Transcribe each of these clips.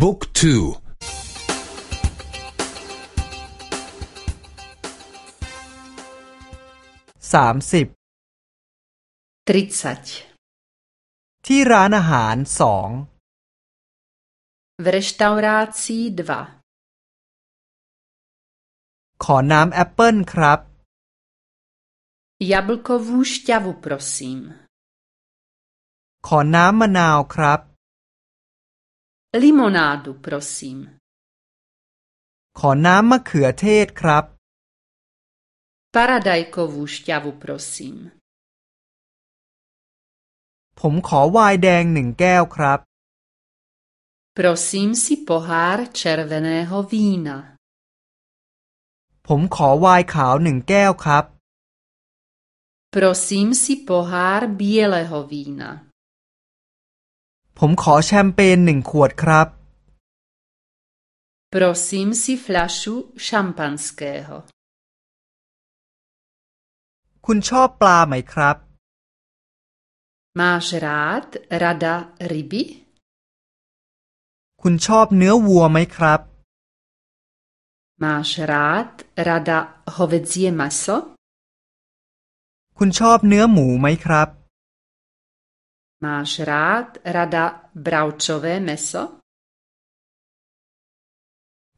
บุ๊กทูสามสิบที่ร้านอาหารสอง V restaurací dva. ขอน้ำแอปเปิลครับ Jablkovou šťavu, prosím. ขอน้ำมะนาวครับ Limonádu, prosím. ขอน้ำมะเขือเทศครับ Paradajkovou šťavu, prosím. ผมขอไวน์แดงหนึ่งแก้วครับ Prosím si pohár červeného vína. ผมขอไวน์ขาวหนึ่งแก้วครับ Prosím si pohár bílého vína. ผมขอแชมเปญหนึ่งขวดครับ Prosím si fľašu šampanského. คุณชอบปลาไหมครับ Máš rád rada ryby? คุณชอบเนื้อวัวไหมครับ Máš rád rada hovedzie maso? คุณชอบเนื้อหมูไหมครับ Máš rád rada bravčové meso?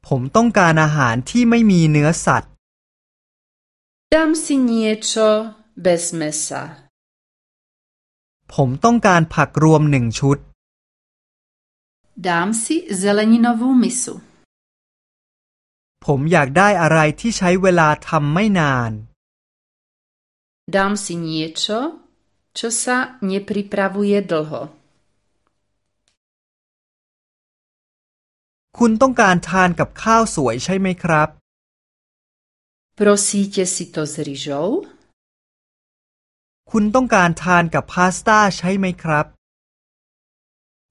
ผมต้องการอาหารที่ไม่มีเนื้อสัตว์ Dám si niečo bez mesa. ผมต้องการผักรวมหนึ่งชุด Dám si zeleninovú misu. ผมอยากได้อะไรที่ใช้เวลาทำไม่นาน Dám si niečo, čo sa nepripravuje dlho. คุณต้องการทานกับข้าวสวยใช่ไหมครับ Prosíte si to s ryžou? คุณต้องการทานกับพาสต้าใช่ไหมครับ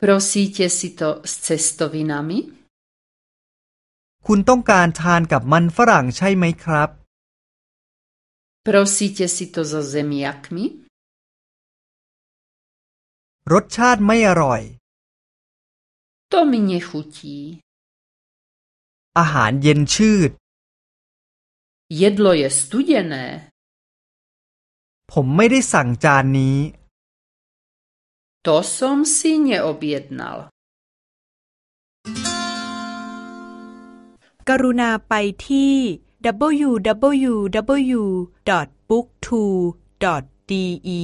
Prosíte si to s cestovinami? คุณต้องการทานกับมันฝรั่งใช่ไหมครับ Prosíte si to so zemiakmi? รสชาติไม่อร่อย To mi nechutí. อาหารเย็นชืด Jedlo je studené. ผมไม่ได้สั่งจานนี้ To som si neobjednal. กรุณาไปที่ www.booktwo.de